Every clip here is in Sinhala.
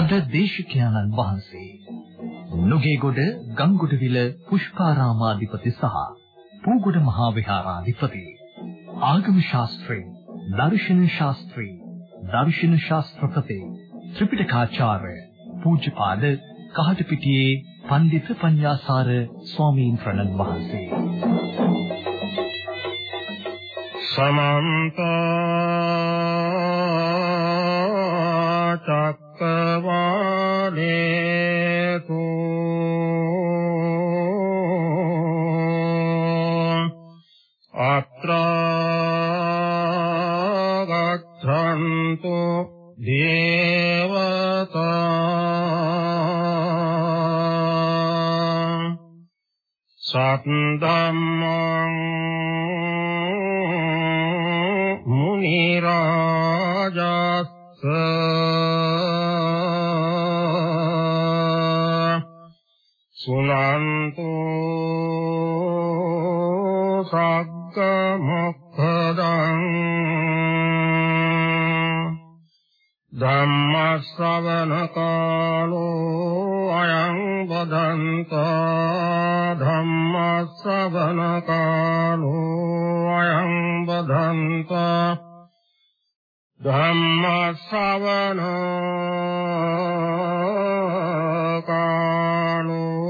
අද දේශිකයන්න් වහන්සේ නුගේගොඩ ගංගොඩවිල පුෂ්පාරාමාධිපති සහ පූගොඩ මහා විහාරාධිපති ආගම ශාස්ත්‍රයේ දර්ශන ශාස්ත්‍රයේ දර්ශන ශාස්ත්‍රපතේ ත්‍රිපිටකාචාර්ය පූජ්‍යපාද කහටපිටියේ පණ්ඩිත පඤ්ඤාසාර ස්වාමීන් වහන්සේ. සමන්ත චක්කවාලේතු අත්‍රා ගච්ඡන්තු දේවතා සත්ධම්මං මුනි සුනන්තු සග්ග මොක්ඛදං ධම්ම ශ්‍රවණ කාලෝ අයං බදන්තා ධම්ම ශ්‍රවණ කාලෝ අයං බදන්තා ධම්ම ශ්‍රවණ කාලෝ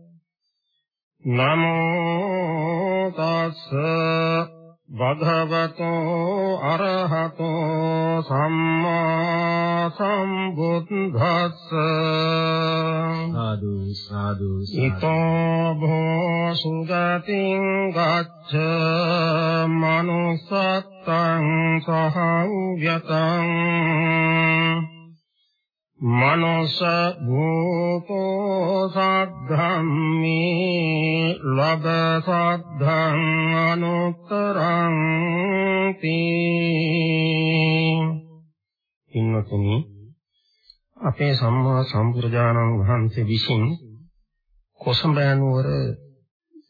නමෝ තස් භගවතෝ අරහතෝ සම්මා සම්බුද්දස්ස සාදු සාදු ඊතෝ භෝ සුගතින් ගච්ඡ මනුසත්තං සහව්‍යතං මනස භූතෝ සද්ධම්මේ ලබ සද්ධං අනුත්තරං තී. ඉන්නතුනි අපේ සම්මා සම්බුද්ධානන් වහන්සේ විසින් කොසඹෑනුවර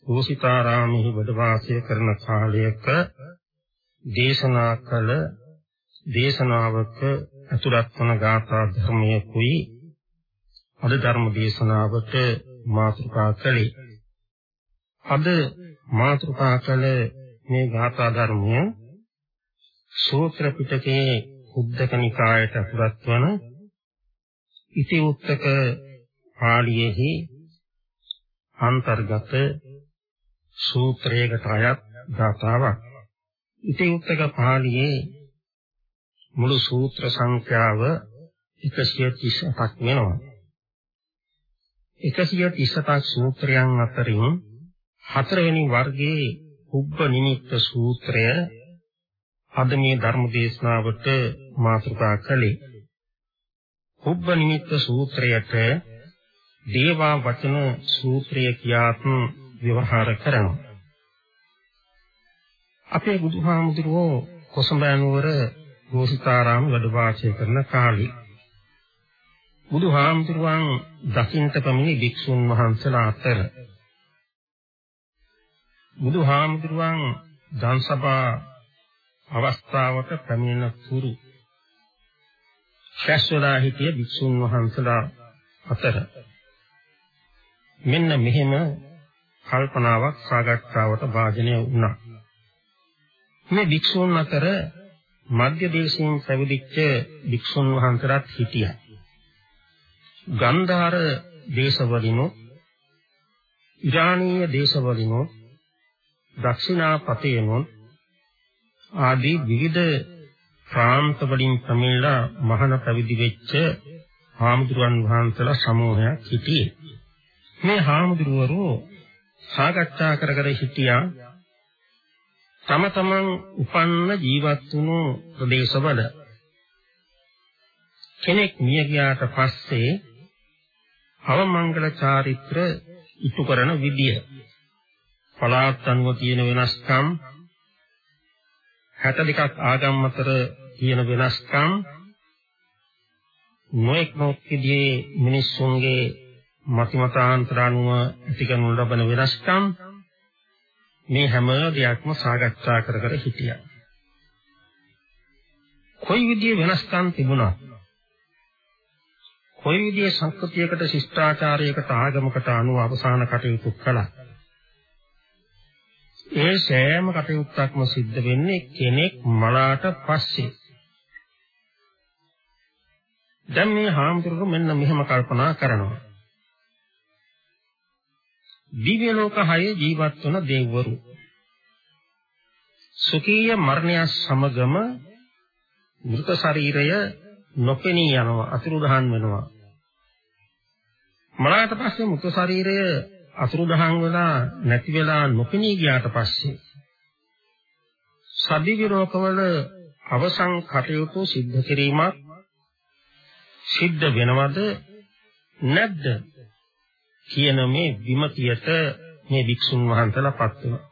සෝසිතාරාමෙහි වැඩ වාසය කරන කාලයක දේශනා කළ දේශනාවක අතුලත් වන ගාථා ධර්මයේ කුයි අද ධර්ම දේශනාවට මාතෘකා කළේ. අද මාතෘකා කළ මේ ගාථා ධර්මය සූත්‍ර පිටකයේ උද්දක නිකායට අතුලත් වන ඉති උත්තක පාළියේහි අන්තර්ගත සූත්‍රයකට අයත් ගාථාවක්. ඉති උත්තක පාළියේ මුළු සූත්‍ර සංඛ්‍යාව 138ක් වෙනවා. 138ක් සූත්‍රයන් අතරින් හතරවෙනි වර්ගයේ උබ්බ නිමිත්ත සූත්‍රය අද මේ ධර්ම දේශනාවට මාතෘකා කළේ. උබ්බ නිමිත්ත සූත්‍රයට දේවා වචන සූත්‍රය කියාත් ව්‍යවහාර කරනවා. අපේ බුදුහාමුදුරුවෝ කොසඹෑනුවර ගෝසිතාරාම වැඩ වාසය කරන කාලේ. බුදුහාමුදුරුවන් දකින්ට පැමිණි භික්ෂුන් වහන්සේලා අතර. බුදුහාමුදුරුවන් ධම්සභා අවස්ථාවට පැමිණෙන තුරු ශාස්ත්‍රදා හිටිය භික්ෂුන් වහන්සේලා අතර. මෙන්න මෙහෙම කල්පනාවක් සාකච්ඡාවට වාජනය වුණා. මේ භික්ෂුන් අතර මධ්‍ය දේශයෙන් පැවිදිච්ච භික්ෂුන් වහන්සේලාත් හිටියා. ගන්ධාර දේශවලිනොත් ඉරානීය දේශවලිනොත් දක්ෂිනාපතේනොත් ආදී විවිධ ප්‍රාන්ත වලින් පැමිණලා මහාන පැවිදි වෙච්ච හාමුදුරුවන් වහන්සේලා සමූහයක් හිටියේ. මේ හාමුදුරුවෝ සාකච්ඡා කර කර හිටියා තම තමන් උපන්න ජීවත් වුණු ප්‍රදේශවල කෙනෙක් මිය ගියාට පස්සේ අවමංගල චාරිත්‍ර ඉටු කරන විදිය. පලාත් අනුව තියෙන වෙනස්කම් 62ක් ආගම් අතර තියෙන වෙනස්කම් නොඑක් නොක්කදී මිනිස්සුන්ගේ මතිමතාන්තර අනුව ඇති කරනු ලබන වෙනස්කම් මේ හැම දෙයක්ම සාකච්ඡා කර කර හිටියා. කොයි විදිහේ වෙනස්කම් තිබුණා? කොයි විදිහේ සංස්කෘතියකට ශිෂ්ටාචාරයකට ආගමකට අනුව අවසාන කටයුතු කළා? ඒ සෑම කටයුත්තක්ම සිද්ධ වෙන්නේ කෙනෙක් මලාට පස්සේ. දැන් මේ හාමුදුරුවෝ මෙන්න මෙහෙම කල්පනා කරනවා. දිව්‍ය ලෝක හයේ ජීවත් වන දෙවිවරු. සුඛීය මරණය සමගම මෘත ශරීරය නොපෙනී යනවා අතුරුදහන් වෙනවා. මරණයට පස්සේ මෘත ශරීරය අතුරුදහන් වෙලා නැති වෙලා නොපෙනී ගියාට පස්සේ සදිවි රෝගවල අවසන් කටයුතු සිද්ධ කිරීමක් සිද්ධ වෙනවද නැද්ද? කියන මේ විමතියට මේ වික්ෂුන් වහන්සේලාපත් වෙනවා.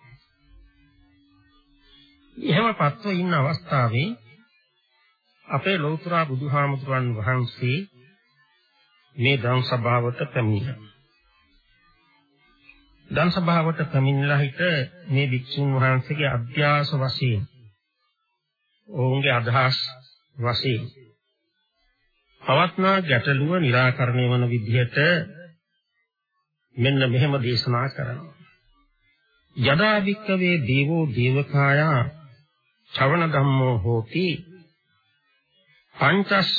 එහෙමපත්ව ඉන්න අවස්ථාවේ අපේ ලෞතර බුදුහාමුදුරන් වහන්සේ මේ ධම් සභාවට පැමිණියා. ධම් සභාවට පැමිණලා හිට මේ වික්ෂුන් වහන්සේගේ අධ්‍යාස වශයෙන් ඔවුන්ගේ අදහස් වශයෙන් පවත්නා ගැටලුව निराකරණය වන විදිහට මෙන්න මෙහෙම දේශනා කරනවා. යදා වික්කවේ දේවෝ දේවකාය ශ්‍රවණ ධම්මෝ හෝති පංචස්ස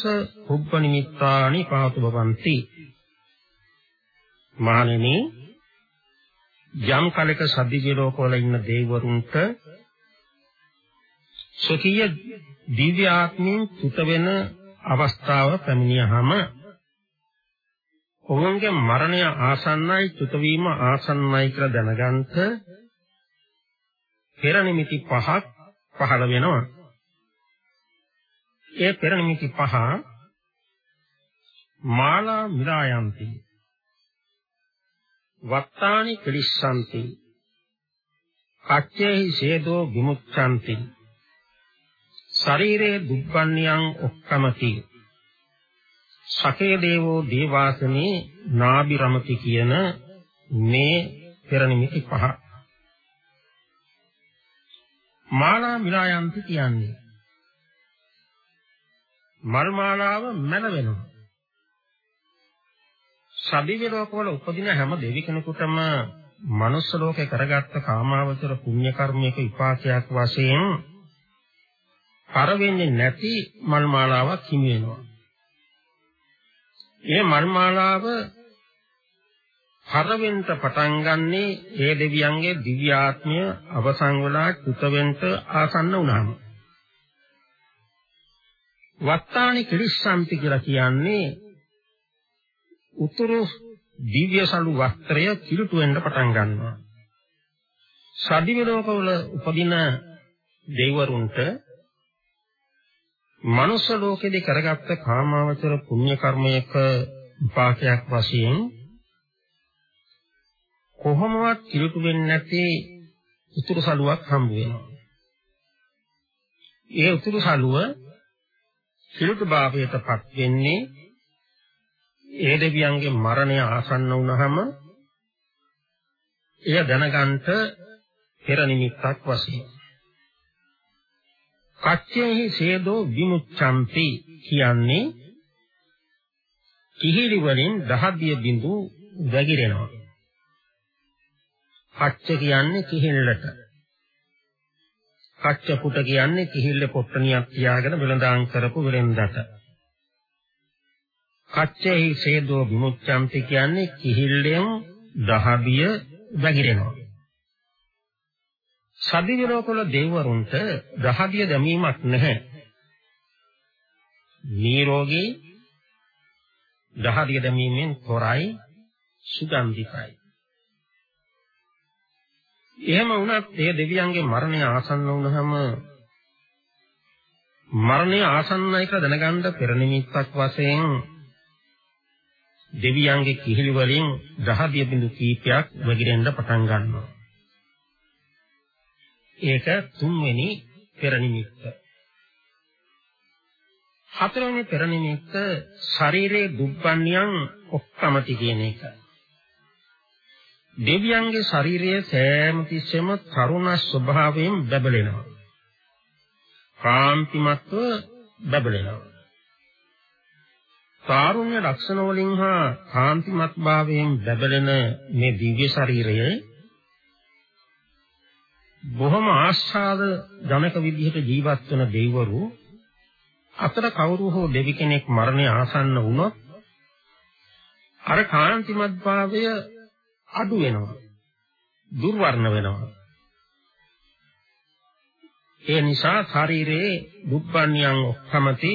උබ්බ නිමිත්තානි පාතු භවಂತಿ මහණෙනි යම් කලක සද්දිගේ ලෝකවල ඉන්න දෙවිවරුන්ට සොකීය දිව්‍ය ආත්මෙන් චුත වෙන අවස්ථාව පැමිණියහම ඔවුන්ගේ මරණය ආසන්නයි චුත වීම ආසන්නයි කියලා දැනගන්ත පෙර නිමිති පහක් පහළ වෙනවා. ඒ පෙර නිමිති පහ මාලා මිලායන්ති වත්තානි ක්ලිස්සන්ති කච්චේහි ඡේදෝ විමුච්ඡanti ශරීරේ දුක්ඛන්‍යං ඔක්කමති සකේ දේවෝ දේවාසනේ නාබිරමති කියන මේ පෙර නිමිති පහ. මාලා මිලායන්ති කියන්නේ. මල් මාලාව මැන වෙනවා සදිව්‍ය ලෝකවල උපදින හැම දෙවි කෙනෙකුටම මනුස්ස ලෝකේ කරගත්ත කාමාවචර පුණ්‍ය කර්මයක විපාකයක් වශයෙන් පර වෙන්නේ නැති මල් මාලාවක් හිමි වෙනවා. ඒ මර්මාලාව හරවෙන්ට පටන් ගන්නේ ඒ දෙවියන්ගේ දිව්‍යාත්මය අවසන් වෙලා චුතවෙන්ට ආසන්න වුණාම. වත්තානි කිරිස්සම්පි කියලා කියන්නේ උතුරු දිව්‍ය සලු වස්ත්‍රය කිලුට වෙන්න පටන් ගන්නවා. සදිවි ලෝකවල උපදින දෙවිවරුන්ට මනුස්ස ලෝකෙදී කරගත්ත කාමාවචර පුණ්‍ය කර්මයක විපාකයක් වශයෙන් කොහොමවත් කිලුට වෙන්නේ නැති උතුරු සලුවක් හම්බ වෙනවා. ඒ උතුරු සලුව කිලුට භාවයටපත් වෙන්නේ ඒ දෙවියන්ගේ මරණය ආසන්න වුණාම එය දැනගන්නට පෙර නිමිත්තක් වශයෙන් කච්චේහි සේදෝ විමුච්ඡanti කියන්නේ කිහිලි වලින් දහදිය බිඳු වැగిරෙනවා. කච්ච කියන්නේ කිහිල්ලට. කච්ච පුට කියන්නේ කිහිල්ල පොට්ටනියක් තියාගෙන වෙළඳාම් කරපු වෙලෙන්දට. කච්චේහි සේදෝ විමුච්ඡanti කියන්නේ කිහිල්ලෙන් දහදිය වැగిරෙනවා. සදිවි ලෝකවල දෙවිවරුන්ට දහදිය දැමීමක් නැහැ. නිරෝගී දහදිය දැමීමෙන් තොරයි සුගන්ධිකයි. එහෙම වුණත් ඒ දෙවියන්ගේ මරණය ආසන්න වුණාම මරණය ආසන්නයි කියලා දැනගන්න පෙර නිමිත්තක් වශයෙන් දෙවියන්ගේ කිහිලි වලින් දහදිය බිඳු කීපයක් වැగిරෙන්න පටන් ගන්නවා. ඒක තුන්වෙනි පෙර නිමිත්ත. හතරවෙනි පෙර නිමිත්ත ශරීරයේ දුබ්බන්‍යයන් ඔක්කමති කියන එක. දෙවියන්ගේ ශරීරය සෑම තිස්සෙම තරුණ ස්වභාවයෙන් බබලෙනවා. කාන්තිමත්ව බබලෙනවා. කාරුණ්‍ය ලක්ෂණ වලින් හා කාන්තිමත් භාවයෙන් බබලෙන මේ දිව්‍ය ශරීරය බොහොම ආශාද ජනක විදිහට ජීවත් වන දෙවිවරු අතර කවුරු හෝ දෙවි කෙනෙක් මරණය ආසන්න වුණොත් අර කාන්තිමත් භාවය අඩු වෙනවා දුර්වර්ණ වෙනවා ඒ නිසා ශරීරයේ දුප්පන්‍යයන් ඔක්කමති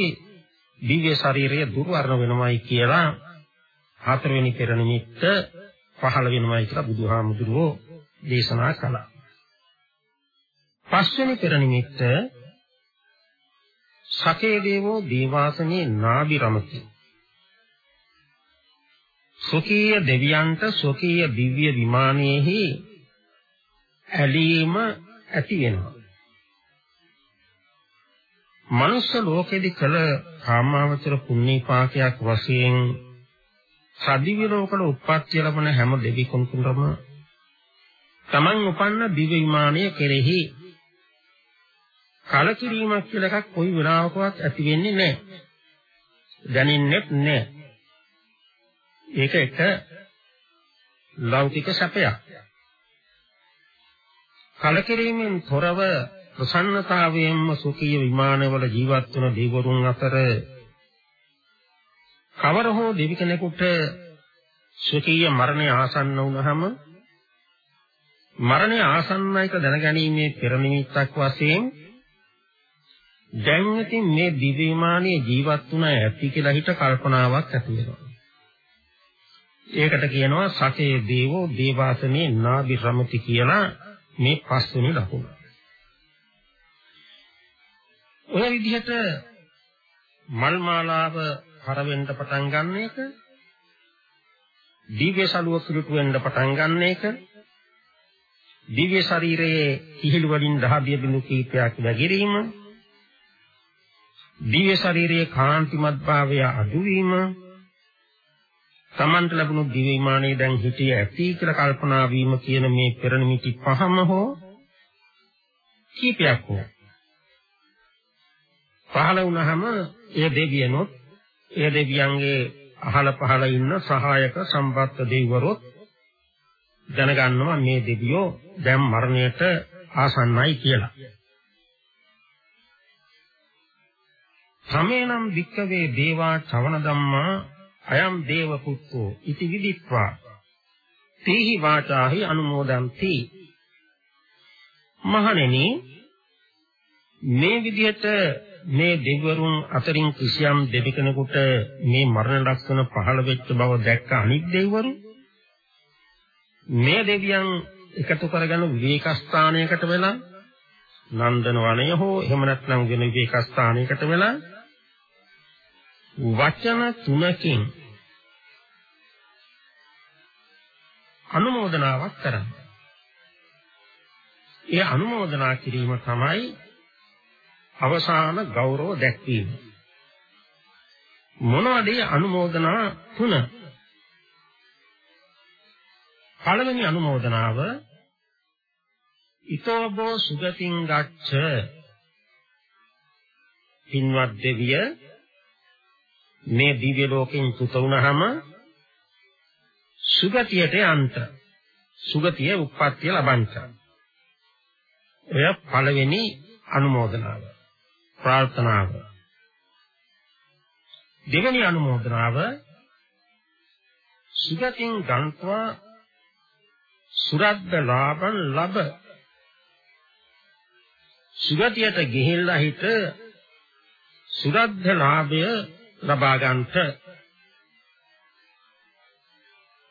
දිව්‍ය ශරීරය දුර්වර්ණ වෙනවයි කියලා හතරවෙනි පෙර නිමිත්ත පහළ වෙනවයි කියලා බුදුහාමුදුරුවෝ දේශනා කළා. පස්වෙනි පෙර නිමිත්ත සකේ දේවෝ දේවාසනේ නාභි රමති. සොකීය දෙවියන්ට සොකීය දිව්‍ය විමානයේහි ඇලීම ඇති වෙනවා. මනුස්ස ලෝකෙදි කළ කාමාවචර පුණ්‍යපාකයක් වශයෙන් සදිව්‍ය ලෝකවල උප්පත්ති ලැබෙන හැම දෙවිකුන්ටම තමන් උපන්න දිව්‍ය විමානය කෙරෙහි කලකිරීමක් කියලා එකක් කොයි වෙලාවකවත් ඇති වෙන්නේ නැහැ. දැනෙන්නෙත් නැහැ. ඒක එක ලෞකික සැපයක්. කලකිරීමෙන් තොරව ප්‍රසන්නතාවයෙන්ම සුඛී විමානවල ජීවත් වන දෙවිවරුන් අතර කවර හෝ දෙවි කෙනෙකුට සුඛී මරණය ආසන්න වුණාම මරණය ආසන්නයික දැනගැනීමේ පෙර නිමිත්තක් වශයෙන් දැන් ඉතින් මේ දිව්‍ය විමානයේ ජීවත් වුණා ඇති කියලා හිත කල්පනාවක් ඇති වෙනවා. ඒකට කියනවා සකේ දේවෝ දේවාසනේ නාභි රමති කියලා මේ පස්වෙනි ලකුණ. ඔය විදිහට මල් මාලාව හරවෙන්න පටන් ගන්න එක දිව්‍ය සලුව සුළුට වෙන්න පටන් ගන්න එක දිව්‍ය ශරීරයේ කිහිළු වලින් දහදිය බිඳු කීපයක් වැగిරීම දිව්‍ය ශරීරයේ කාන්තිමත් භාවය අඩුවීම තමන්ට ලැබුණු දිව්‍ය විමානයේ දැන් හිටිය ඇති කියලා කල්පනා වීම කියන මේ පෙරනිමිති පහම හෝ කීපයක් හෝ පහළ වුණාම ඒ දෙවියනොත් ඒ දෙවියන්ගේ අහල පහල ඉන්න සහායක සම්පත්ත දෙවිවරුත් දැනගන්නවා මේ දෙවියෝ දැන් මරණයට ආසන්නයි කියලා. සමේනම් වික්කවේ දේවා චවන ධම්මා අයම් දේව පුත්තෝ ඉති විදිත්වා. තේහි වාචාහි අනුමෝදන්ති. මහණෙනි මේ විදිහට මේ දෙවිවරුන් අතරින් කිසියම් දෙවි කෙනෙකුට මේ මරණ ලක්ෂණ පහළ වෙච්ච බව දැක්ක අනිත් දෙවිවරු මේ දෙවියන් එකතු කරගෙන විවේක ස්ථානයකට වෙලා නන්දන වනය හෝ එහෙම නැත්නම් වෙන විවේක ස්ථානයකට වෙලා වචන තුනකින් අනුමೋದනාවක් කරන්නේ. ඒ අනුමೋದනා කිරීම තමයි අවසාන ගෞරව දැක්වීම. මොනවද අනුමෝදනා තුන? පළවෙනි අනුමෝදනාව ඊතෝබෝ සුගතින් ගච්ඡ පින්වත් දෙවිය මේ දිව්‍ය ලෝකෙන් චුත වුණාම සුගතියට යන්ත. සුගතිය උප්පත්තිය ලබන්ත. එය පළවෙනි අනුමෝදනාව ප්‍රාර්ථනාව. දෙවෙනි අනුමෝදනාව සුගතින් ගන්ත්වා සුරද්ද ලාභං ලබ. සුගතියට ගෙහිලා හිට සුරද්ද ලාභය ලබා ගන්නට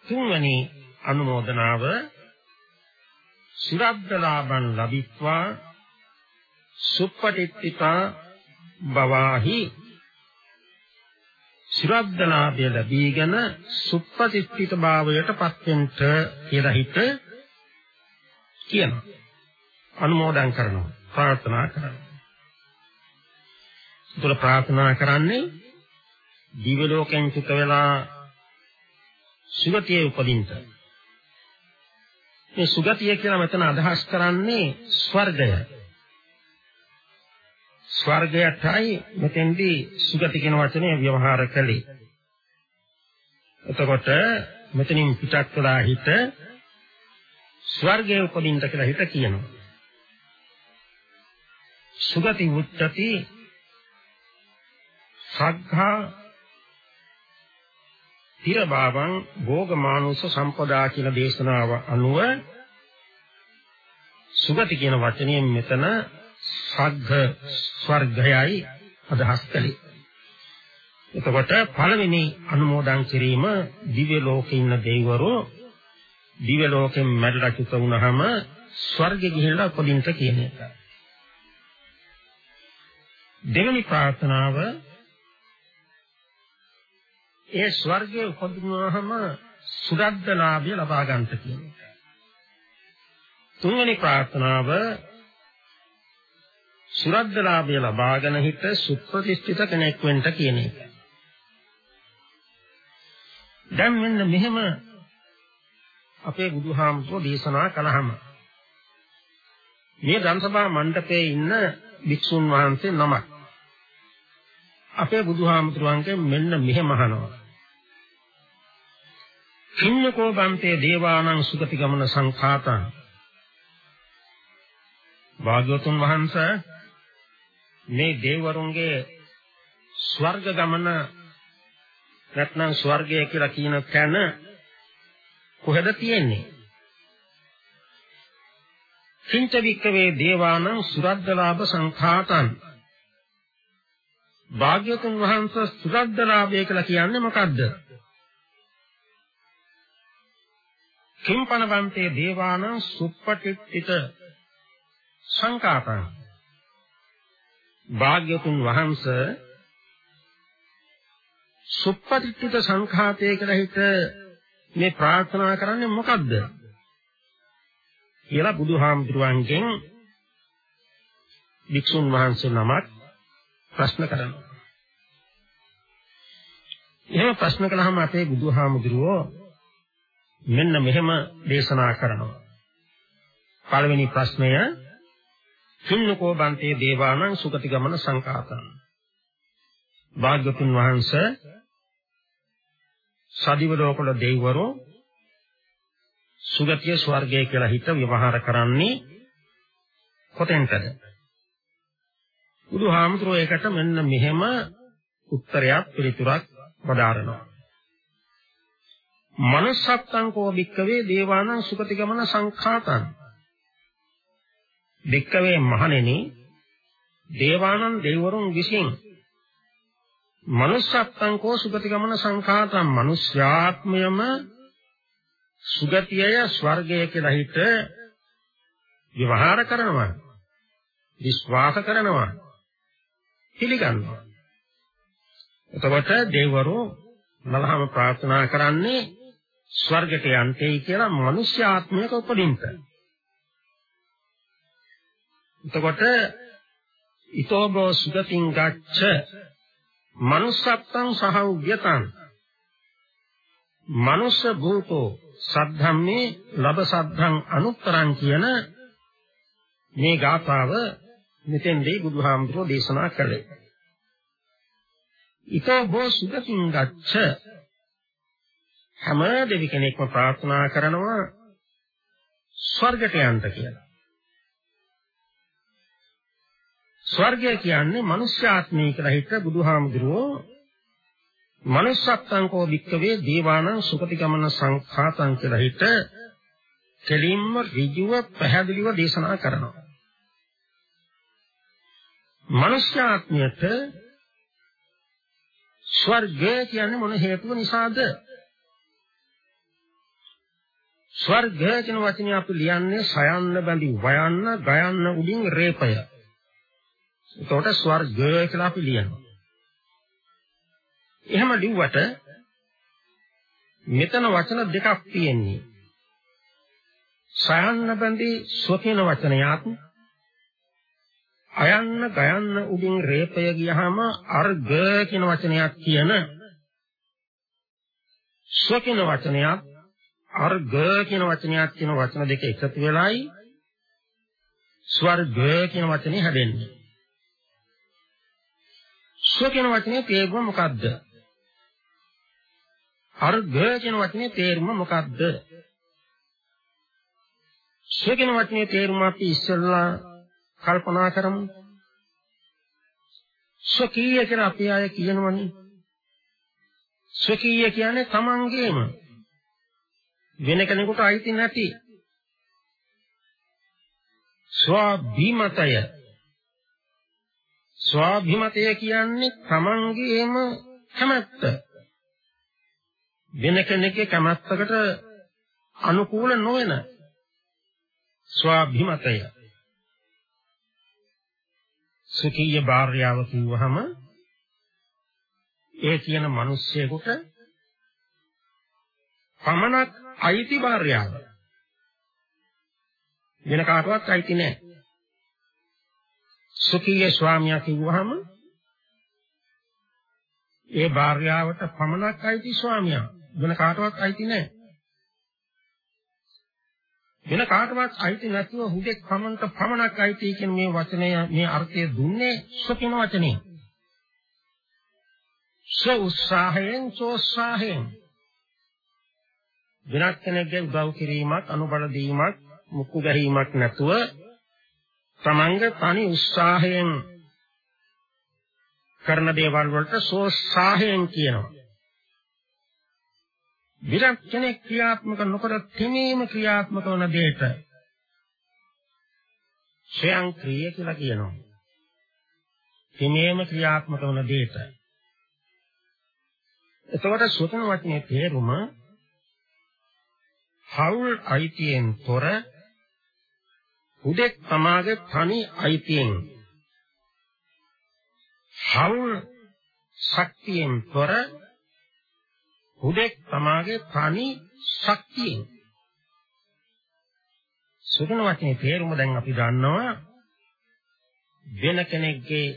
තුන්වෙනි අනුමෝදනාව සුරද්ද ලාභං ලබිත්වා සුප්පටිත්තිකා බවාහි සිරද්දනාභය ලැබීගෙන සුප්පතිත්ථිත භාවයට පත්වෙන්න කියලා හිත කියනවා. අනුමෝදන් කරනවා. ප්‍රාර්ථනා කරනවා. ඒතර ප්‍රාර්ථනා කරන්නේ දිව්‍ය ලෝකෙන් චුත වෙලා සුගතියේ උපදින්න. මේ සුගතිය කියලා මෙතන අදහස් කරන්නේ ස්වර්ගය. ස්වර්ගයටයි මෙතෙන්දී සුගති කියන වචනේ ව්‍යවහාර කළේ. එතකොට මෙතනින් පිටක් වෙලා හිත ස්වර්ගයේ උපදින්න කියලා හිත කියනවා. සුගති උච්චති සග්ගා තිරභාවං භෝගමානුස සම්පදා කියන දේශනාව අනුව සුගති කියන වචනයෙන් මෙතන සග්ග ස්වර්ගයයි අදහස් කළේ. එතකොට පළවෙනි අනුමෝදන් කිරීම දිව්‍ය ලෝකේ ඉන්න දෙවිවරු දිව්‍ය ලෝකෙන් මැරලා චුත වුණාම ස්වර්ගෙ ගිහිල්ලා උපදින්න කියන එක. දෙවෙනි ප්‍රාර්ථනාව ඒ ස්වර්ගයේ උපදිනාම සුරද්දලාභය ලබා ගන්නට කියන එක. තුන්වෙනි ප්‍රාර්ථනාව සුරද්දලාභය ලබාගෙන හිට සුප්‍රතිෂ්ඨිත කෙනෙක් වෙන්න කියන එක. දැන් මෙන්න මෙහෙම අපේ බුදුහාමුදුරුවෝ දේශනා කළාම මේ ධම්සභා මණ්ඩපයේ ඉන්න භික්ෂුන් වහන්සේ නමක් අපේ බුදුහාමුදුරුවන්ගේ මෙන්න මෙහෙම අහනවා කින්නකෝ බන්තේ දේවානං සුගති ගමන සංඛාතං භාග්‍යවතුන් වහන්සේ මේ දේවරුන්ගේ ස්වර්ග ගමන නැත්නම් ස්වර්ගය කියලා කියන තැන කොහෙද තියෙන්නේ? කිංච වික්කවේ දේවානං සුරද්දලාභ සංඛාතං භාග්‍යවතුන් වහන්සේ සුරද්දලාභය කියලා කියන්නේ මොකද්ද? කිම්පනවන්තේ දේවානං සුප්පටිත්තිත සංකාපං භාග්‍යතුන් වහන්සේ සුප්පටිත්තිත සංඛාතය කියලා හිත මේ ප්‍රාර්ථනා කරන්නේ මොකද්ද කියලා බුදුහාමුදුරුවන්ගෙන් වික්ෂුන් වහන්සේ නමක් ප්‍රශ්න කරනවා. එහෙම ප්‍රශ්න කළාම අපේ බුදුහාමුදුරුවෝ මෙන්න මෙහෙම දේශනා කරනවා. පළවෙනි ප්‍රශ්නය කින්නකෝ බන්තේ දේවානං සුගති ගමන සංකාතං. භාග්‍යතුන් වහන්සේ සදිව ලෝකවල දෙවිවරු සුගතිය ස්වර්ගය කියලා හිත විවහාර කරන්නේ කොතෙන්ද? බුදුහාමුදුරුවෝ ඒකට මෙන්න මෙහෙම උත්තරයක් පිළිතුරක් වදාරනවා. Manussත්තං කෝ භික්කවේ දේවානං සුගති ගමන සංඛාතං. භික්කවේ මහණෙනි දේවානං දෙවිවරුන් විසින් manussත්තං කෝ සුගති ගමන සංඛාතං මිනිස්යාත්මයම සුගතියය ස්වර්ගය කියලා හිත විවහාර කරනවා විශ්වාස කරනවා පිළිගන්නවා එතකොට දෙවිවරු මලහම ප්‍රාර්ථනා කරන්නේ ස්වර්ගයට යන්තේ කියලා මිනිස් ආත්මයක උපදින්න. එතකොට ඊතෝබෝ සුගතින් ගච්ඡ manussත්තං සහ උග්‍යතං මනුස්ස භූතෝ සද්ධම්මේ ලබ සද්ධං අනුත්තරං කියන මේ ගාථාව මෙතෙන්දී බුදුහාමුදුරෝ දේශනා කළේ. ඊතෝබෝ සුගතින් ගච්ඡ හැම දෙවි කෙනෙක්ම ප්‍රාර්ථනා කරනවා ස්වර්ගයට යන්න කියලා. ස්වර්ගය කියන්නේ මනුෂ්‍යාත්මය කියලා හිත බුදුහාමුදුරුවෝ manussත්තං කෝ වික්කවේ දේවානං සුගති ගමන සංඛාතං කියලා හිත කෙලින්ම ඍජුව පැහැදිලිව දේශනා කරනවා. මනුෂ්‍යාත්මයට ස්වර්ගය කියන්නේ මොන හේතුව නිසාද? ස්වර්ගය කියන වචනේ අපි ලියන්නේ සයන්න බැඳි වයන්න ගයන්න උඩින් රේපය. එතකොට ස්වර්ගය කියලා අපි ලියනවා. එහෙම ලිව්වට මෙතන වචන දෙකක් තියෙන්නේ. සයන්න බඳි ස්වකින වචනයක් අයන්න ගයන්න උඩින් රේපය ගියහම අර්ග කියන වචනයක් කියන ස්වකින වචනයක් අර්ග කියන වචනයක් කියන වචන දෙක එකතු වෙලයි ස්වර්ග කියන වචනේ හැදෙන්නේ. ස්ව කියන වචනේ තේරුම මොකද්ද? අර්ග කියන වචනේ තේරුම මොකද්ද? ස්ව කියන වචනේ තේරුම අපි ඉස්සෙල්ලා කල්පනා කරමු. ස්වකීය කියලා අපි ආය කියනවනේ. ස්වකීය කියන්නේ තමන්ගේම වෙන කෙනෙකුට අයිති නැති. ස්වාභිමතය. ස්වාභිමතය කියන්නේ තමන්ගේම කැමැත්ත. වෙන කෙනෙක්ගේ කැමැත්තකට අනුකූල නොවන ස්වාභිමතය. සුඛීය භාර්යාව කිව්වහම ඒ කියන මිනිස්සෙකුට පමණක් අයිති භාර්යාව වෙන කාටවත් අයිති නැහැ. සුඛීය ස්වාමියා කිව්වහම ඒ භාර්යාවට පමණක් අයිති ස්වාමියා වෙන කාටවත් අයිති නැහැ. වෙන කාටවත් අයිති නැතුව හුදෙක් පමණට පමණක් අයිති කියන මේ වචනය මේ අර්ථය දුන්නේ සුඛින වචනේ. ස්ව උත්සාහයෙන් සෝත්සාහයෙන් වෙනත් කෙනෙක්ගේ උදව් කිරීමක් අනුබල දීමක් මුක්කු ගැහිමක් නැතුව තමන්ගේ තනි උත්සාහයෙන් කරන දේවල් වලට සෝත්සාහයෙන් කියනවා. විරක් කෙනෙක් ක්‍රියාත්මක නොකර තෙමීම ක්‍රියාත්මක වන දෙයට ශ්‍රයං ක්‍රිය කියලා කියනවා. තෙමීම ක්‍රියාත්මක වන දෙයට. එතකොට සුතන වචනේ තේරුම හවුල් අයිතියෙන් තොර උදෙක් තමාගේ තනි අයිතියෙන් හවුල් ශක්තියෙන් තොර උදෙක් තමාගේ තනි ශක්තියෙන්. සුදුන වචනේ තේරුම දැන් අපි දන්නවා. වෙන කෙනෙක්ගේ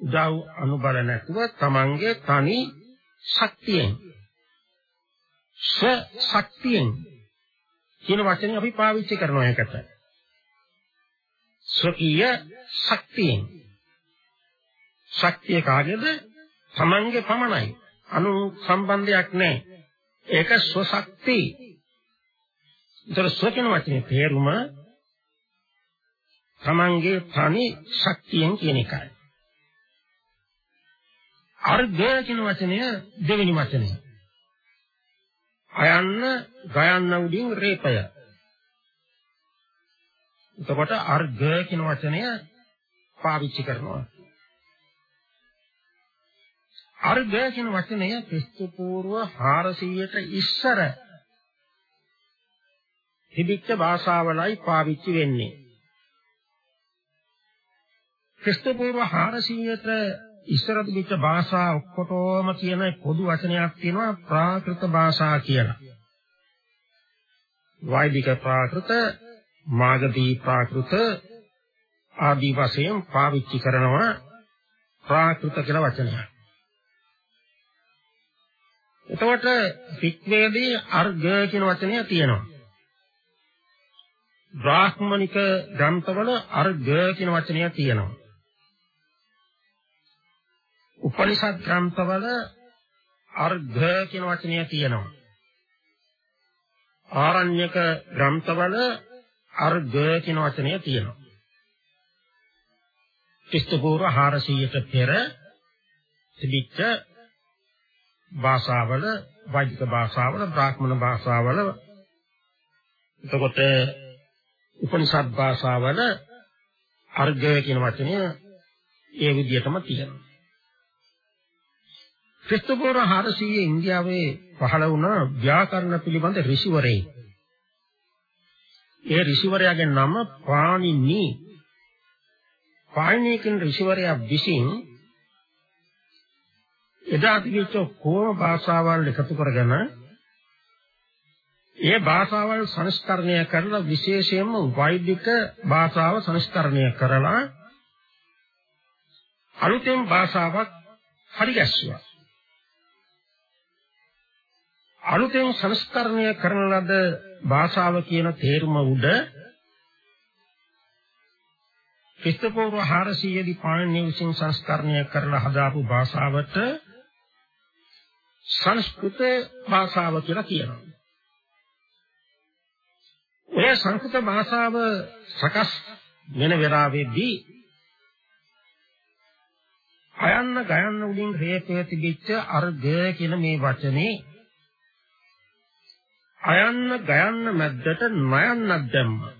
උදව් අනුබල නැතුව තමන්ගේ තනි ශක්තියෙන් ස්ව ශක්තියෙන් කියන වචනේ අපි පාවිච්චි කරනවා ඒකට. ස්වකීය ශක්තියෙන්. ශක්තිය කාගේද? තමන්ගේ පමණයි. අනු සම්බන්ධයක් නැහැ. ඒක ස්වශක්ති. ඒතර ස්ව කියන වචනේ තේරුම තමන්ගේ තනි ශක්තියෙන් කියන එකයි. අර්ධ කියන වචනය දෙවෙනි වචනය. අයන්න ගයන්න උඩින් රේපය එතකොට අර්ග කියන වචනය පාවිච්චි කරනවා. අර්ග කියන වචනය ක්‍රිස්තු පූර්ව 400ට ඉස්සර තිබිච්ච භාෂාවලයි පාවිච්චි වෙන්නේ. ක්‍රිස්තු පූර්ව 400ට ඉස්සර තිබිච්ච භාෂා ඔක්කොටම කියන පොදු වචනයක් තියෙනවා ප්‍රාකෘත භාෂා කියලා. වෛදික ප්‍රාකෘත මාගදී ප්‍රාකෘත ආදී වශයෙන් පාවිච්චි කරනවා ප්‍රාකෘත කියලා වචනයක්. එතකොට රික්වේදී අර්ග කියන වචනය තියෙනවා. බ්‍රාහ්මනික ග්‍රන්ථවල අර්ග කියන වචනය තියෙනවා. උපනිෂද් ග්‍රන්ථවල අර්ග කියන වචනය තියෙනවා. ආරණ්‍යක ග්‍රන්ථවල අර්ග කියන වචනය තියෙනවා. ක්‍රිස්තුපූර්ව 400ට පෙර තිබිච්ච භාෂාවල වෛදික භාෂාවල බ්‍රාහ්මණ භාෂාවල එතකොට උපනිෂද් භාෂාවල අර්ග කියන වචනය ඒ විදිහටම තියෙනවා. ක්‍රිස්තුපූර්ව 400 ඉන්දියාවේ පහළ වුණ ව්‍යාකරණ පිළිබඳ ඍෂිවරයෙක් ඒ ඍෂිවරයාගේ නම පාණිනි. පාණිනි කියන ඍෂිවරයා විසින් එදා තිබිච්ච කොම භාෂාවල් එකතු කරගෙන ඒ භාෂාවල් සංස්කරණය කරලා විශේෂයෙන්ම වෛදික භාෂාව සංස්කරණය කරලා අලුතෙන් භාෂාවක් හරි ගැස්සුවා. අලුතෙන් සංස්කරණය කරන ලද භාෂාව කියන තේරුම උඩ ක්‍රිස්තපූර්ව 400 දී පාණිනි විසින් සංස්කරණය කරලා හදාපු භාෂාවට සංස්කෘත භාෂාව කියලා කියනවා. ඒ සංස්කෘත භාෂාව සකස් වෙන වෙලාවේදී අයන්න ගයන්න උඩින් හේතුව තිබිච්ච අර්ග කියන මේ වචනේ අයන්න ගයන්න මැද්දට නයන්නක් දැම්මා.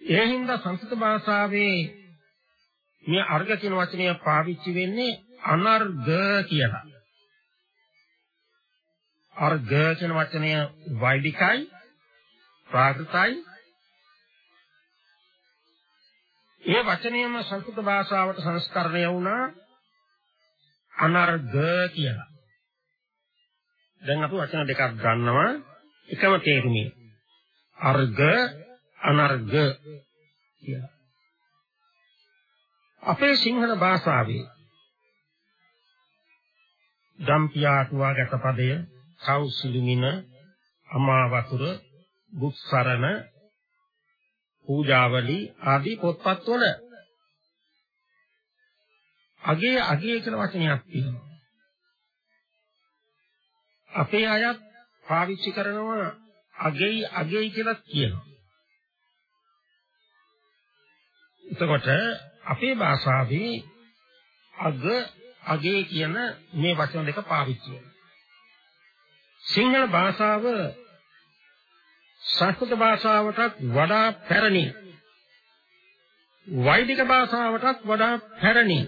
ඒ හින්දා සංස්කෘත භාෂාවේ මේ අර්ග කියන වචනය පාවිච්චි වෙන්නේ අනර්ග කියලා. අර්ග කියන වචනය වෛදිකයි ප්‍රාකෘතයි ඒ වචනයම සංස්කෘත භාෂාවට සංස්කරණය වුණා අනර්ග කියලා. දැන් අපි වචන දෙකක් ගන්නවා එකම තේරුමේ. අර්ග අනර්ග කියලා. අපේ සිංහල භාෂාවේ ගම්පියාටුවා ගැටපදය කෞසිලිමින අමාවතුර බුක්සරණ පූජාවලි ආදී පොත්පත්වල අගේ අගේ කියලා වචනයක් තියෙනවා. අපේ අයත් පාවිච්චි කරනවා අගේ අගේ කියලා කියනවා. එතකොට අපේ භාෂාවේ අග අගේ කියන මේ වචන දෙක පාවිච්චි වෙනවා. සිංහල භාෂාව සංස්කෘත භාෂාවටත් වඩා පැරණි වෛදික භාෂාවටත් වඩා පැරණි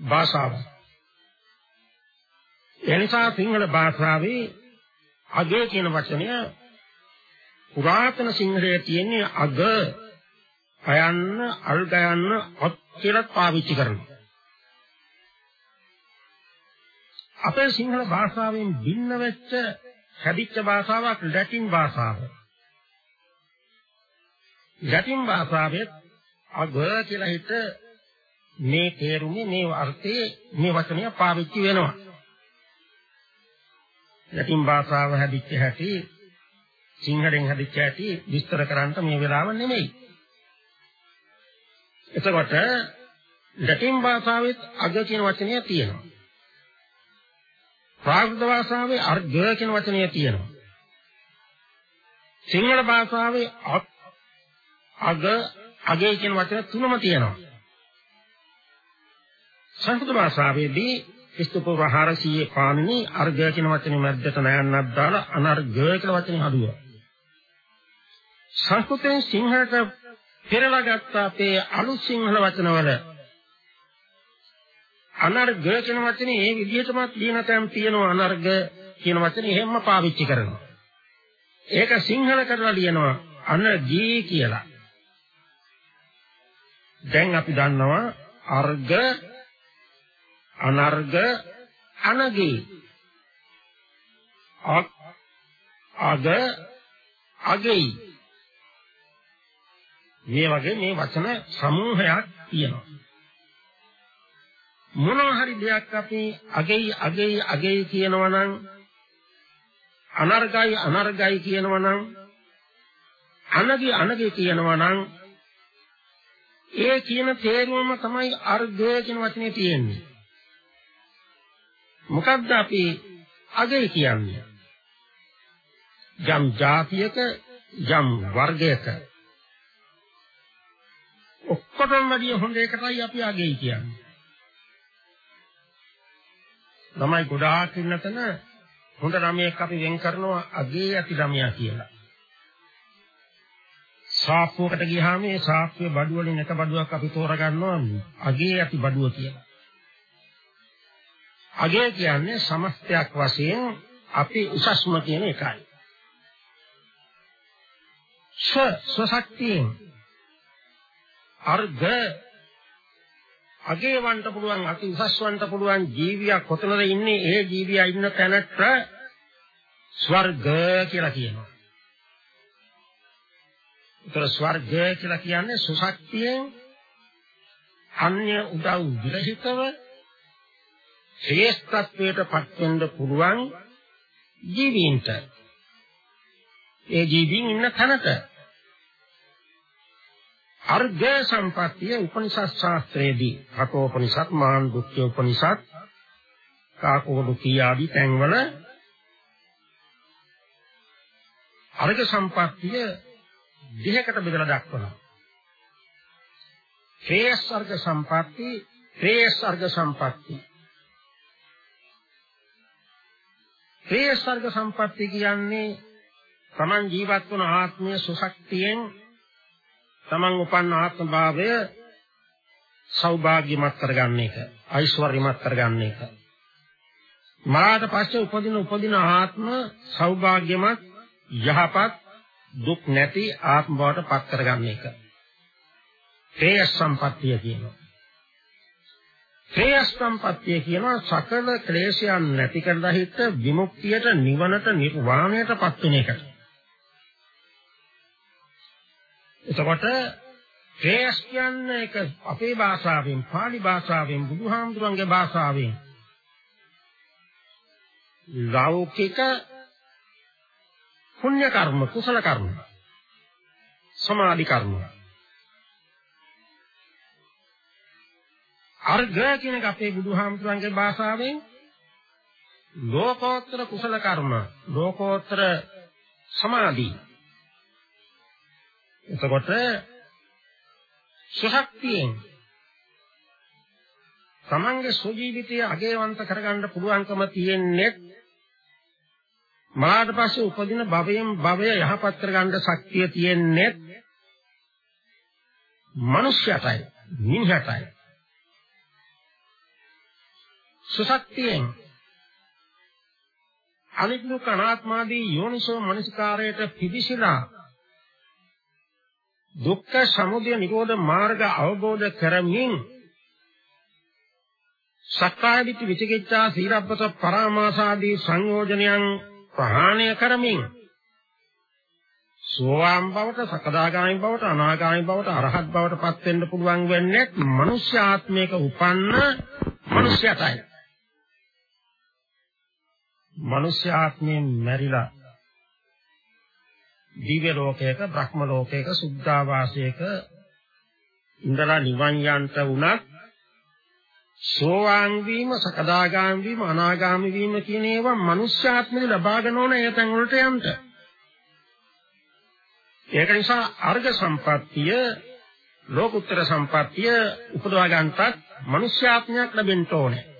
භාෂාවක්. එනිසා සිංහල භාෂාවේ අගේ කියන වචනය පුරාතන සිංහලයේ තියෙන්නේ අග අයන්න අල් ගයන්න ඔත් කියලා පාවිච්චි කරනවා. අපේ සිංහල භාෂාවෙන් භින්න වෙච්ච හැදිච්ච භාෂාවක් ලැටින් භාෂාව. ලැටින් භාෂාවෙත් අග කියලා හිත මේ තේරුමේ මේ අර්ථයේ මේ වචනය පාවිච්චි වෙනවා. ලැටින් භාෂාව හැදිච්ච හැටි සිංහලෙන් හැදිච්ච හැටි විස්තර කරන්න මේ වෙලාව නෙමෙයි. එතකොට ලැටින් භාෂාවෙත් අග කියන වචනය තියෙනවා. ප්‍රාකෘත භාෂාවේ අර්ග කියන වචනය තියෙනවා. සිංහල භාෂාවේ අග අගේ කියන වචන තුනම තියෙනවා. සංස්කෘත භාෂාවේදී ඉස්තුප වහාරසීයේ පාණිනි අර්ග කියන වචනේ මැද්දට නයන්නක් දාලා අනර්ග කියලා වචනේ හදුවා. සංස්කෘතෙන් සිංහලට පෙරලා ගත්ත අපේ අලුත් සිංහල වචනවල අනර්ග කියන වචනේ ඒ විදිහටමත් ලියන තැන් තියෙනවා අනර්ග කියන වචනේ එහෙම්ම පාවිච්චි කරනවා. ඒක සිංහල කරලා ලියනවා අනගී කියලා. දැන් අපි දන්නවා අර්ග අනර්ග අනගී අග අගෙයි මේ වගේ මේ වචන සමූහයක් තියෙනවා. මොනවා හරි දෙයක් අපි අගෙයි අගෙයි අගෙයි කියනවා නම් අනර්ගයි අනර්ගයි කියනවා නම් අනගි අනගි කියනවා නම් ඒ කියන තේරුම තමයි අර්ගය කියන වචනේ තියෙන්නේ. මොකද්ද අපි අගෙයි කියන්නේ? යම් જાතියක යම් වර්ගයක ඔක්කොටම වැඩිය හොඳ එකටයි අපි අගෙයි කියන්නේ. ළමයි ගොඩාක් ඉන්නතන හොඳ ළමයෙක් අපි වෙන් කරනවා අගේ ඇති ළමයා කියලා. සාප්පුවකට ගියාම ඒ සාප්පුවේ බඩුව වලින් එක බඩුවක් අපි තෝරගන්නවා අගේ ඇති බඩුව කියලා. අගේ කියන්නේ සමස්තයක් වශයෙන් අපි උසස්ම කියන එකයි. ස සසක්තියෙන් අර්ග අගේ වන්ට පුළුවන් අති උසස් වන්ට පුළුවන් ජීවියක් කොතනද ඉන්නේ ඒ ජීවියා ඉන්න තැනට ස්වර්ග කියලා කියනවා. ඒතර ස්වර්ගය කියලා කියන්නේ සුසක්තියෙන් අන්‍ය උදව් විරහිතව ශ්‍රේෂ්ඨත්වයට පත් වෙන්න පුළුවන් ජීවීන්ට ඒ ජීවීන් ඉන්න තැනට අර්ග සම්පත්තිය උපනිෂද් ශාස්ත්‍රයේදී කටෝපනිෂද් මාණ්ඩුක්‍ය උපනිෂද් කාකෝඩුකී ආදී තැන්වල අර්ග සම්පත්තිය දෙකකට බෙදලා දක්වනවා. ශ්‍රේයස් වර්ග සම්පatti, ශ්‍රේයස් වර්ග සම්පatti. ශ්‍රේයස් වර්ග සම්පatti කියන්නේ Taman ජීවත් වන ආත්මීය සුශක්තියෙන් Taman උපන්න ආත්ම භාවය සෞභාග්‍යමත් කරගන්න එක, ඓශ්වර්යමත් කරගන්න එක. මරාට පස්සේ උපදින උපදින ආත්ම සෞභාග්‍යමත් යහපත් දුක් නැති ආත්ම බවට පත් කරගන්න එක. ශ්‍රේයස් සම්පත්තිය කියනවා. ශ්‍රේයස් සම්පත්තිය කියනවා සකල ක්ලේශයන් නැති කරලා හිට විමුක්තියට නිවනට නිර්වාණයට පත් වෙන එකට. එතකොට ශ්‍රේයස් කියන්නේ ඒක අපේ භාෂාවෙන්, pāli භාෂාවෙන්, බුදුහාමුදුරන්ගේ භාෂාවෙන් ලෞකික පුණ්‍ය කර්ම කුසල කර්ම සමාධි කර්ම අර්ග කියන එක අපේ බුදුහාමුදුරන්ගේ භාෂාවෙන් ලෝකෝත්තර කුසල කර්ම ලෝකෝත්තර සමාධි. එතකොට සුශක්තියෙන් තමන්ගේ සුජීවිතය අගයවන්ත කරගන්න පුළුවන්කම තියෙන්නේ මාට පස්සේ උපදින භවයෙන් භවය යහපත් කරගන්න ශක්තිය තියෙන්නේ මනුෂ්‍යයටයි මිනිහටයි. සුශක්තියෙන් අනිත්‍ය කනාත්මාදී යෝනිසෝ මනසිකාරයට පිවිසිලා දුක්ඛ සමුදය නිරෝධ මාර්ග අවබෝධ කරමින් සක්කාය දිට්ඨි විචිකිච්ඡා සීලබ්බත පරාමාසාදී සංයෝජනයන් ප්‍රහාණය කරමින් සෝවාන් බවට සකදාගාමී බවට අනාගාමී බවට අරහත් බවට පත් වෙන්න පුළුවන් වෙන්නේ මනුෂ්‍ය ආත්මයක උපන්න මනුෂ්‍යයටයි. මනුෂ්‍ය ආත්මයෙන් මැරිලා දිව්‍ය ලෝකයක බ්‍රහ්ම ලෝකයක සුද්ධාවාසයක ඉඳලා නිවන් යන්ට උනත් සෝවාන් වීම, සකදාගාමී වීම, අනාගාමී වීම කියන ඒවා මනුෂ්‍යාත්මෙ ලබා ගන්න ඕන ඒ තැන් වලට යන්න. ඒක නිසා අර්ග සම්පත්තිය, ලෝකුත්තර සම්පත්තිය උපදවා ගන්නත් මනුෂ්‍යාත්මයක් ලැබෙන්න ඕනේ.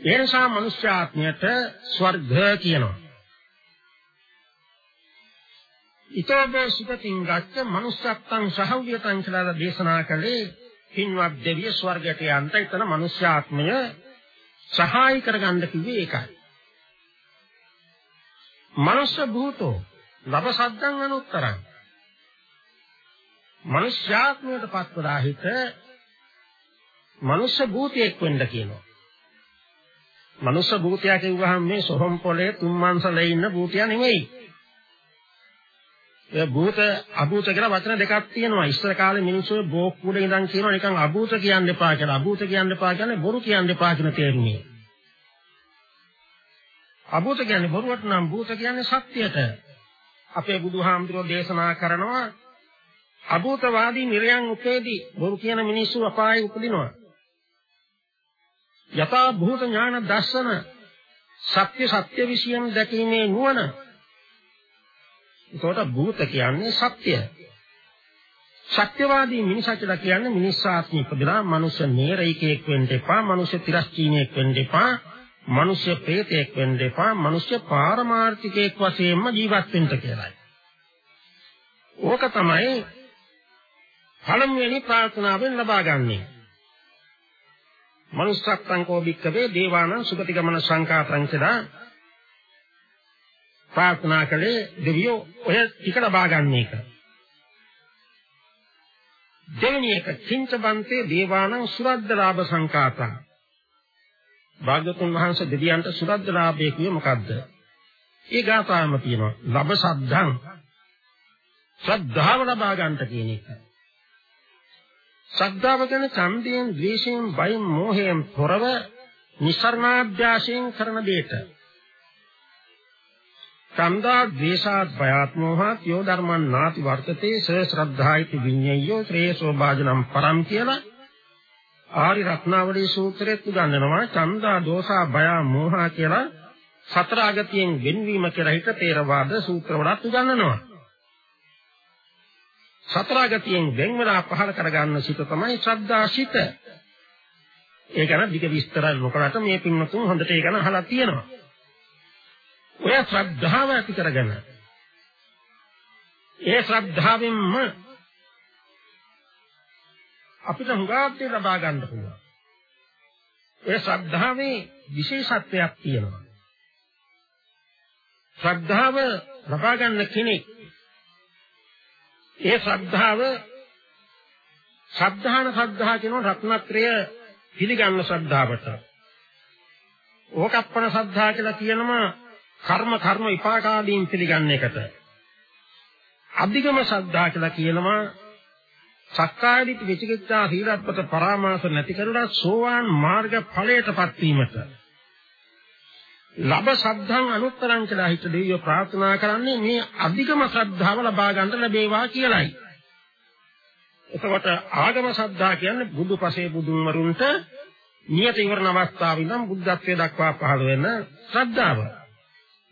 ඒ නිසා මනුෂ්‍යාත්මයට ස්වර්ග කියනවා. ඊතෝබෝ සුගතින් ගච්ඡ මනුෂ්‍යත්තං සහව්‍යතං කියලා දේශනා කළේ පින්වත් දෙවිය ස්වර්ගයට යන්න එතන මනුෂ්‍ය ආත්මය සහාය කරගන්න කිව්වේ ඒකයි. මනුෂ්‍ය භූතෝ ලබසද්දං අනුත්තරං. මනුෂ්‍යාත්මයට පත්වලා හිත මනුෂ්‍ය භූතයෙක් වෙන්න කියනවා. මනුෂ්‍ය භූතයා කියුවහම මේ සොහොන් පොලේ තුන්මන්සලේ ඉන්න භූතයා නෙමෙයි. ඒ භූත අභූත කියලා වචන දෙකක් තියෙනවා. ඉස්සර කාලේ මිනිස්සු බෝක්කුඩ ඉඳන් කියනවා නිකන් අභූත කියන්න එපා කියලා. අභූත කියන්න එපා කියන්නේ බොරු කියන්න එපා කියන තේරුමේ. අභූත කියන්නේ බොරුවට නම් භූත කියන්නේ සත්‍යයට. අපේ බුදුහාමුදුරෝ දේශනා කරනවා අභූතවාදී නිර්යන් උපේදී බොරු කියන මිනිස්සු අපායේ උපදිනවා. යථා භූත ඥාන දර්ශන සත්‍ය සත්‍ය විශ්යන් දැකීමේ නුවණ ඒකට භූත කියන්නේ සත්‍ය. සත්‍යවාදී මිනිසා කියලා කියන්නේ මිනිස් ආත්ම ඉපදලා මනුෂ්‍ය නේරයිකයෙක් වෙන්න එපා, මනුෂ්‍ය තිරස්චීනියෙක් වෙන්න එපා, මනුෂ්‍ය ප්‍රේතයෙක් වෙන්න එපා, මනුෂ්‍ය පාරමාර්ථිකයෙක් වශයෙන්ම ජීවත් වෙන්න කියලායි. ඕක තමයි පළමුවෙනි ප්‍රාර්ථනාවෙන් ලබා ගන්නේ. මනුස්සක්තං කෝ භික්කවේ දේවානං සුගතිගමන සංකාතං කියලා ප්‍රාර්ථනා කළේ දෙවියෝ ඔය ටික ලබා ගන්න එක. දෙවෙනි එක චින්ත බන්තේ දේවානං සුරද්ද ලාභ සංකාතං. භාග්‍යතුන් වහන්සේ දෙවියන්ට සුරද්ද ලාභය කියේ මොකද්ද? ඒ ගාථාවම තියෙනවා. ලබ සද්ධං ශ්‍රද්ධාව ලබා ගන්නට කියන එක. ශ්‍රද්ධාව ගැන ඡන්දයෙන්, ද්වේෂයෙන්, බයෙන්, මෝහයෙන් තොරව නිසරණාභ්‍යාසයෙන් කරන දෙයට. ඡන්දා, ද්වේෂා, භයාත්, මෝහත් යෝ ධර්මං නාති වර්තතේ ස ශ්‍රද්ධායිති විඤ්ඤයෝ ශ්‍රේයසෝ භාජනම් පරම් කියලා ආරි රත්නාවලී සූත්‍රයේ උගන්වනවා ඡන්දා, දෝෂා, භයා, මෝහා කියලා සතර අගතියෙන් වෙන්වීම කියලා හිත තේරවාද සූත්‍ර වලත් උගන්වනවා. සතරාගතියෙන් වෙන් වෙලා පහල කරගන්න සිත තමයි ශ්‍රද්ධා සිත. ඒ ගැන දිග විස්තර නොකරට මේ පින්වතුන් හොඳට ඒ ගැන අහලා තියෙනවා. ඔය ශ්‍රද්ධාව ඇති කරගෙන ඒ ශ්‍රද්ධාවෙන්ම අපිට හුඟාද්දී ලබා ගන්න පුළුවන්. ඒ ශ්‍රද්ධාවේ විශේෂත්වයක් තියෙනවා. ශ්‍රද්ධාව ලබා ගන්න කෙනෙක් ඒ ශ්‍රද්ධාව ශ්‍රද්ධාන ශ්‍රද්ධා කියන රත්නත්‍රය පිළිගන්න ශ්‍රද්ධාවට. ඕකප්පන ශ්‍රද්ධා කියලා කියනම කර්ම කර්ම විපාකාදීන් පිළිගන්න එකට. අධිගම ශ්‍රද්ධා කියලා කියනවා සක්කාය දිට්ඨි විචිකිච්ඡා සීලප්පත පරාමාස නැති කරලා සෝවාන් මාර්ග ඵලයටපත් වීමට. ලබ ශ්‍රද්ධං අනුත්තරං කියලා හිත දෙවියෝ ප්‍රාර්ථනා කරන්නේ මේ අධිකම ශ්‍රද්ධාව ලබා ගන්න ලැබේවා කියලයි. එතකොට ආගම ශ්‍රද්ධා කියන්නේ බුදුපසේ බුදුන් වරුන්ට නියත ඉවරණ අවස්ථාවේ ඉඳන් බුද්ධත්වයට දක්වා පහළ වෙන ශ්‍රද්ධාව.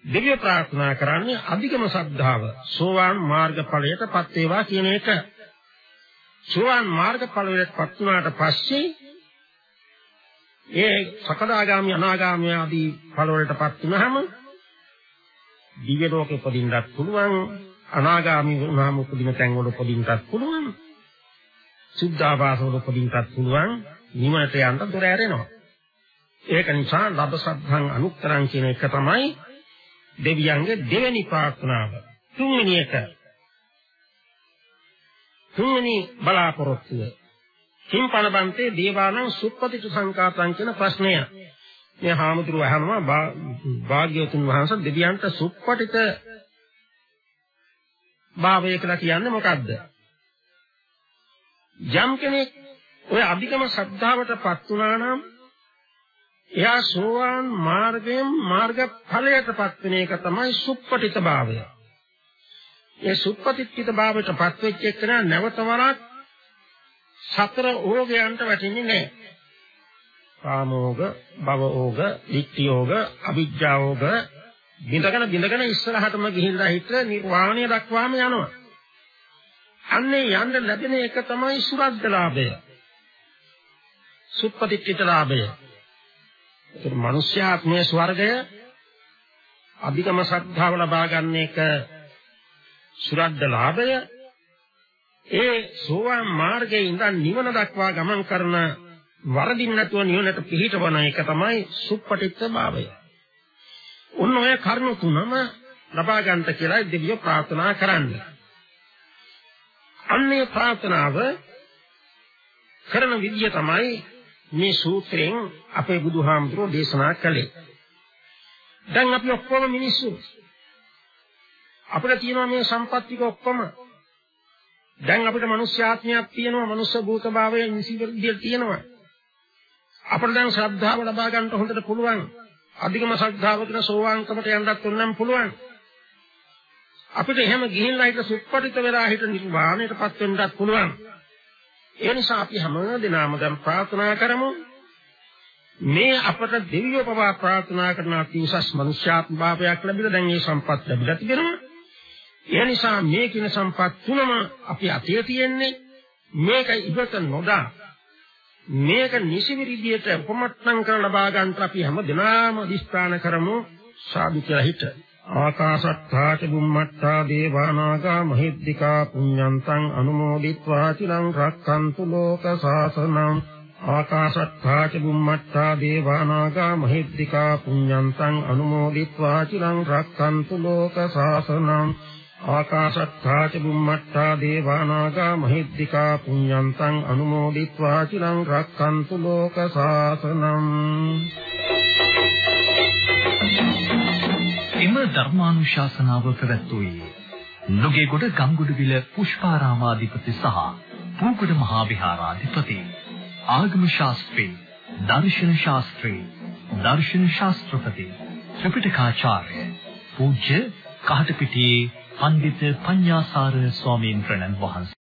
දෙවියෝ ප්‍රාර්ථනා කරන්නේ අධිකම ශ්‍රද්ධාව සෝවාන් මාර්ගඵලයටපත් වේවා කියන එක. සෝවාන් මාර්ගඵලයටපත් වුණාට පස්සේ ඒ සකදාගාමි අනාගාමී ආදී ඵල වලටපත් වුනහම දිව්‍ය ලෝකෙ උපදින්නත් පුළුවන් අනාගාමි වුණාම උපදින තැන් වල උපදින්නත් පුළුවන් සුද්ධාවාස වල උපදින්නත් පුළුවන් නිවනට යන්න දොර ඇරෙනවා. ඒක නිසා ලබ සද්ධං අනුත්තරං කියන එක තමයි දෙවියන්ගේ දෙවෙනි ප්‍රාර්ථනාව. තුන්වෙනි එක. තුන්වෙනි බලාපොරොත්තුව. කිම්පන බන්තේ දේවානං සුප්පතිච සංකාතං කියන ප්‍රශ්නය. මේ හාමුදුරුව අහනවා භාග්‍යවතුන් වහන්සේ දෙවියන්ට සුප්පටිත භාවය කියලා කියන්නේ මොකද්ද? යම් කෙනෙක් ඔය අධිකම ශ්‍රද්ධාවටපත් වුණා නම් එයා සෝවාන් මාර්ගයෙන් මාර්ග ඵලයටපත් වෙන එක තමයි සුප්පටිත භාවය. ඒ සුප්පටිත භාවයටපත් වෙච්ච එකන නැවත වරක් සතර ඕගයන්ට වැටෙන්නේ නැහැ. කාමෝග, භවෝග, ditthiyෝග, අවිජ්ජාෝග බින්දගෙන බින්දගෙන ඉස්සරහටම ගිහිල්ලා හිට නිර්වාණය දක්වාම යනවා. අන්නේ යන්න ලැබෙන එක තමයි සුරද්දලාභය. සුප්පතිච්චිතලාභය. ඒක මිනිස්යාත්මයේ ස්වර්ගය අධිකම ශ්‍රද්ධාව ලබා ගන්න එක සුරද්දලාභය ඒ සෝවාන් මාර්ගයේ ඉඳන් නිවන දක්වා ගමන් කරන වරදින් නැතුව නිවනට පිහිටවන එක තමයි සුප්පටිච්ච භාවය. උන් ඔය කර්ම තුනම ලබා ගන්නට කියලා දෙවියෝ ප්‍රාර්ථනා කරන්නේ. අන්නේ ප්‍රාර්ථනාව කරන විදිය තමයි මේ සූත්‍රයෙන් අපේ බුදුහාමුදුරෝ දේශනා කළේ. දැන් අපි ඔක්කොම මිනිස්සු අපිට තියෙනවා මේ සම්පත්තික ඔක්කොම දැන් අපිට මිනිස් ආත්මයක් තියෙනවා, මනුස්ස භූත භාවයේ නිසිවිදියට තියෙනවා. අපිට දැන් ශ්‍රද්ධාව ලබා ගන්නට හොඳට පුළුවන්. අධිකම ශ්‍රද්ධාවකින් සෝවාන්කමට යන්නත් උනම් පුළුවන්. අපිට එහෙම ගිහිල්ලා හිට සුප්පටිත වෙලා හිට නිර්වාණයටපත් වෙන්නත් පුළුවන්. ඒ නිසා අපි හැම දිනම දැන් ප්‍රාර්ථනා කරමු. මේ අපට දෙවියෝ පවා ප්‍රාර්ථනා කරන අතිඋසස් මනුෂ්‍යාත්ම භාවයක් ලැබිලා දැන් මේ සම්පත් ලැබිලා තිබෙනවා. ඒ නිසා මේ කින සම්පත් තුනම අපි අතේ තියෙන්නේ. මේක ඉවත නොදා. මේක නිසිවි විදියට උපමට්ටම් කර ලබා ගන්නට අපි හැම දිනම දිස්ත්‍රාණ කරමු. සාදු කියලා හිත. ආකාශත්තා ච බුම්මත්තා දේවානාගා මහිද්దికා පුඤ්ඤන්තං අනුමෝදිත්වා චිරං රක්ඛන්තු ලෝක සාසනං. ආකාශත්තා ච බුම්මත්තා දේවානාගා මහිද්దికා පුඤ්ඤන්තං අනුමෝදිත්වා චිරං රක්ඛන්තු ලෝක සාසනං. ආකාශත්තා ච බුම්මත්තා දේවානාගා මහිද්దికා පුඤ්ඤන්තං අනුමෝදිත්වා චිරං රක්ඛන්තු ලෝක සාසනං එම ධර්මානුශාසනාව පැවැත්වුවේ නුගේගොඩ ගංගොඩවිල පුෂ්පාරාමාධිපති සහ පූගොඩ මහා විහාරාධිපති ආගම ශාස්ත්‍රී දර්ශන ශාස්ත්‍රී දර්ශන ශාස්ත්‍රපති ත්‍රිපිටකාචාර්ය පූජ්‍ය කහටපිටියේ පඬිත පඤ්ඤාසාර ස්වාමීන් වහන්සේ.